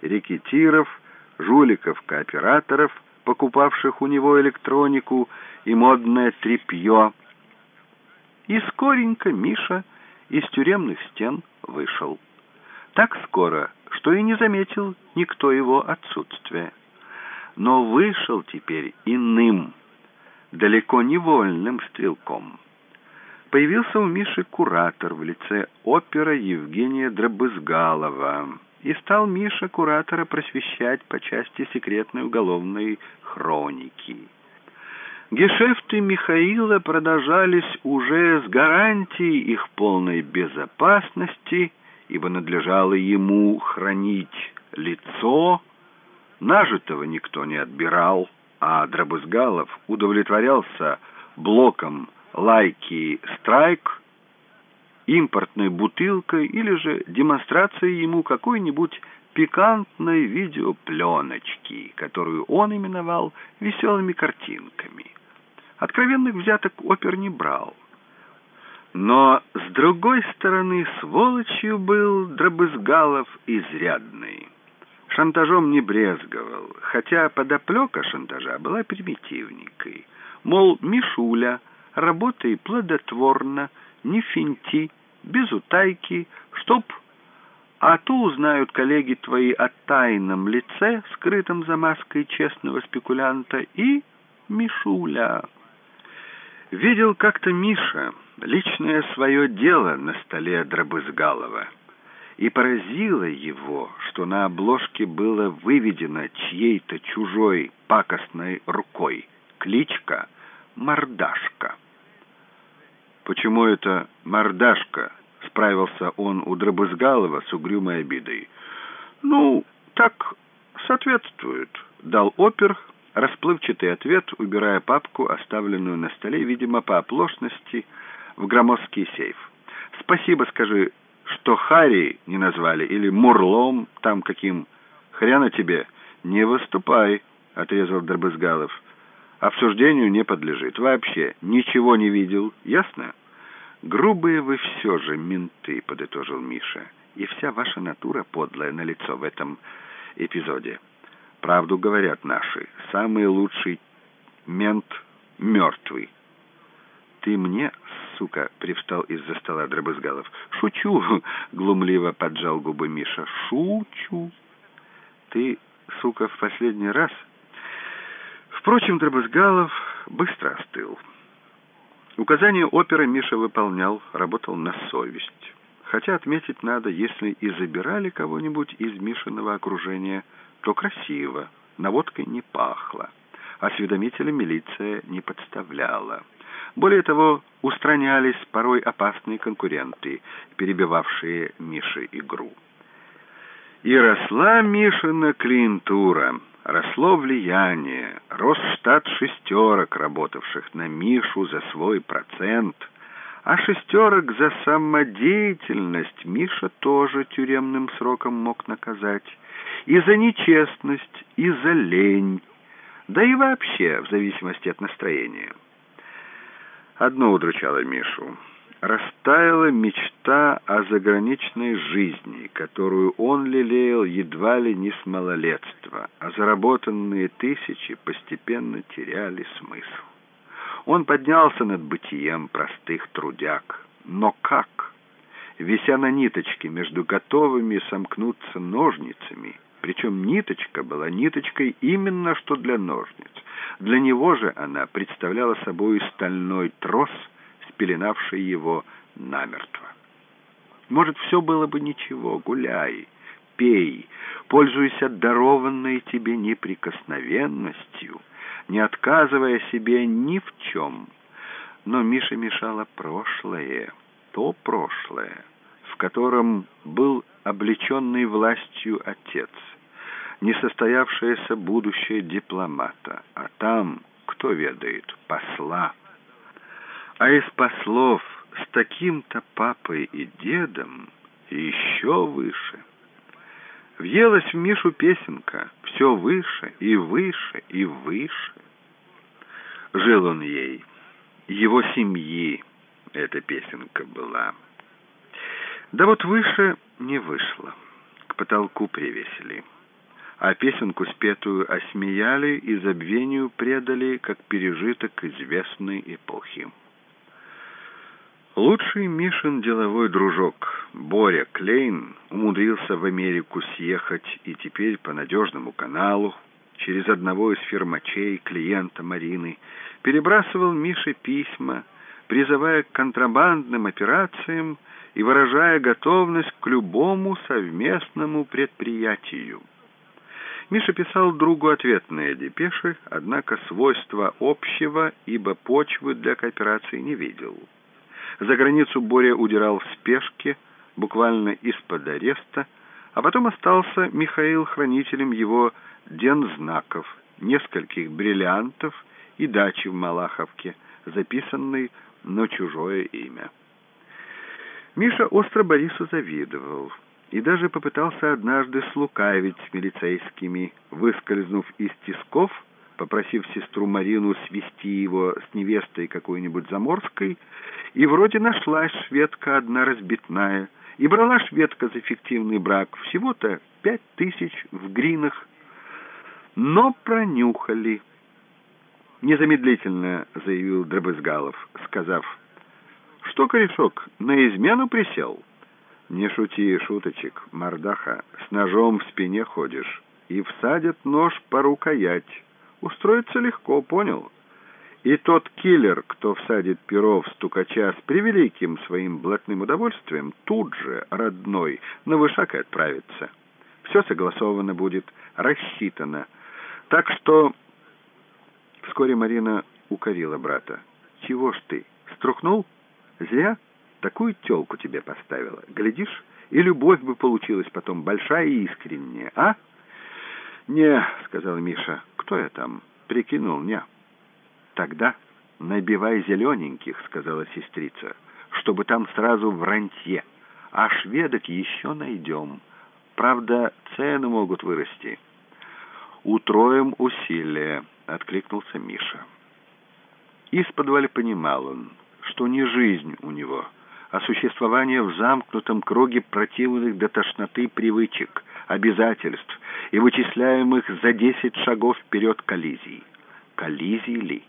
и рекетиров, жуликов-кооператоров, покупавших у него электронику и модное тряпье. И скоренько Миша из тюремных стен вышел. Так скоро, что и не заметил никто его отсутствия. Но вышел теперь иным, далеко не вольным стрелком. Появился у Миши куратор в лице опера Евгения Дробызгалова, и стал Миша куратора просвещать по части секретной уголовной хроники. Гешефты Михаила продолжались уже с гарантией их полной безопасности, ибо надлежало ему хранить лицо, нажитого никто не отбирал, а Дробызгалов удовлетворялся блоком лайки «Страйк», импортной бутылкой или же демонстрацией ему какой-нибудь пикантной видеопленочки, которую он именовал «веселыми картинками». Откровенных взяток опер не брал. Но, с другой стороны, сволочью был Дробызгалов изрядный. Шантажом не брезговал, хотя подоплека шантажа была примитивненькой. Мол, Мишуля, работай плодотворно, не финти, без утайки, чтоб... А то узнают коллеги твои о тайном лице, скрытом за маской честного спекулянта, и Мишуля. Видел как-то Миша личное свое дело на столе Дробызгалова, и поразило его, что на обложке было выведено чьей-то чужой пакостной рукой кличка «Мордашка». «Почему это «Мордашка»?» — справился он у Дробызгалова с угрюмой обидой. «Ну, так соответствует», — дал опер, Расплывчатый ответ, убирая папку, оставленную на столе, видимо, по оплошности, в громоздкий сейф. «Спасибо, скажи, что Хари не назвали, или Мурлом там каким. Хрена тебе, не выступай», — отрезал Дробызгалов. «Обсуждению не подлежит. Вообще ничего не видел. Ясно?» «Грубые вы все же, менты», — подытожил Миша. «И вся ваша натура подлая на лицо в этом эпизоде». Правду говорят наши. Самый лучший мент мертвый. Ты мне, сука, привстал из-за стола Дробызгалов. Шучу, [laughs] глумливо поджал губы Миша. Шучу. Ты, сука, в последний раз... Впрочем, Дробызгалов быстро остыл. Указания оперы Миша выполнял, работал на совесть. Хотя отметить надо, если и забирали кого-нибудь из Мишиного окружения – то красиво, наводкой не пахло, осведомителя милиция не подставляла. Более того, устранялись порой опасные конкуренты, перебивавшие Мише игру. И росла Мишина клиентура, росло влияние, рос штат шестерок, работавших на Мишу за свой процент, а шестерок за самодеятельность Миша тоже тюремным сроком мог наказать и за нечестность, и за лень, да и вообще в зависимости от настроения. Одно удручало Мишу. Растаяла мечта о заграничной жизни, которую он лелеял едва ли не с малолетства, а заработанные тысячи постепенно теряли смысл. Он поднялся над бытием простых трудяг. Но как? Вися на ниточке между готовыми сомкнуться ножницами, причем ниточка была ниточкой именно что для ножниц. Для него же она представляла собой стальной трос, спеленавший его намертво. Может, все было бы ничего, гуляй, пей, пользуйся дарованной тебе неприкосновенностью, не отказывая себе ни в чем. Но Мише мешало прошлое, то прошлое, в котором был облеченный властью отец — несостоявшееся будущее дипломата, а там, кто ведает, посла. А из послов с таким-то папой и дедом еще выше. Въелась в Мишу песенка «Все выше и выше и выше». Жил он ей, его семьи эта песенка была. Да вот выше не вышло, к потолку привесили а песенку спетую осмеяли и забвению предали, как пережиток известной эпохи. Лучший Мишин деловой дружок Боря Клейн умудрился в Америку съехать и теперь по надежному каналу через одного из фирмачей, клиента Марины, перебрасывал Мише письма, призывая к контрабандным операциям и выражая готовность к любому совместному предприятию. Миша писал другу ответные депеши, однако свойства общего, ибо почвы для кооперации не видел. За границу Боря удирал в спешке, буквально из-под ареста, а потом остался Михаил хранителем его дензнаков, нескольких бриллиантов и дачи в Малаховке, записанной на чужое имя. Миша остро Борису завидовал и даже попытался однажды слукавить с милицейскими, выскользнув из тисков, попросив сестру Марину свести его с невестой какой-нибудь заморской, и вроде нашлась шведка одна разбитная, и брала шведка за фиктивный брак всего-то пять тысяч в гринах. Но пронюхали. Незамедлительно заявил Дробызгалов, сказав, что корешок на измену присел. Не шути шуточек, мордаха, с ножом в спине ходишь, и всадят нож по рукоять. Устроиться легко, понял? И тот киллер, кто всадит перо в стукача с превеликим своим блатным удовольствием, тут же, родной, на вышак и отправится. Все согласовано будет, рассчитано. Так что... Вскоре Марина укорила брата. «Чего ж ты, струхнул? Зря такую тёлку тебе поставила. Глядишь, и любовь бы получилась потом большая и искренняя, а?» «Не», — сказал Миша, — «кто я там?» «Прикинул, не». «Тогда набивай зелененьких», — сказала сестрица, «чтобы там сразу в а шведок еще найдем. Правда, цены могут вырасти». «Утроим усилия», — откликнулся Миша. Из-под понимал он, что не жизнь у него, а существование в замкнутом круге противных до тошноты привычек, обязательств и вычисляемых за десять шагов вперед коллизий. Коллизий ли?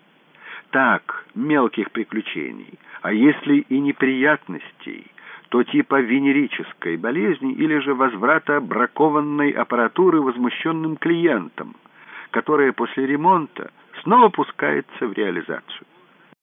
Так, мелких приключений, а если и неприятностей, то типа венерической болезни или же возврата бракованной аппаратуры возмущенным клиентам, которая после ремонта снова пускается в реализацию.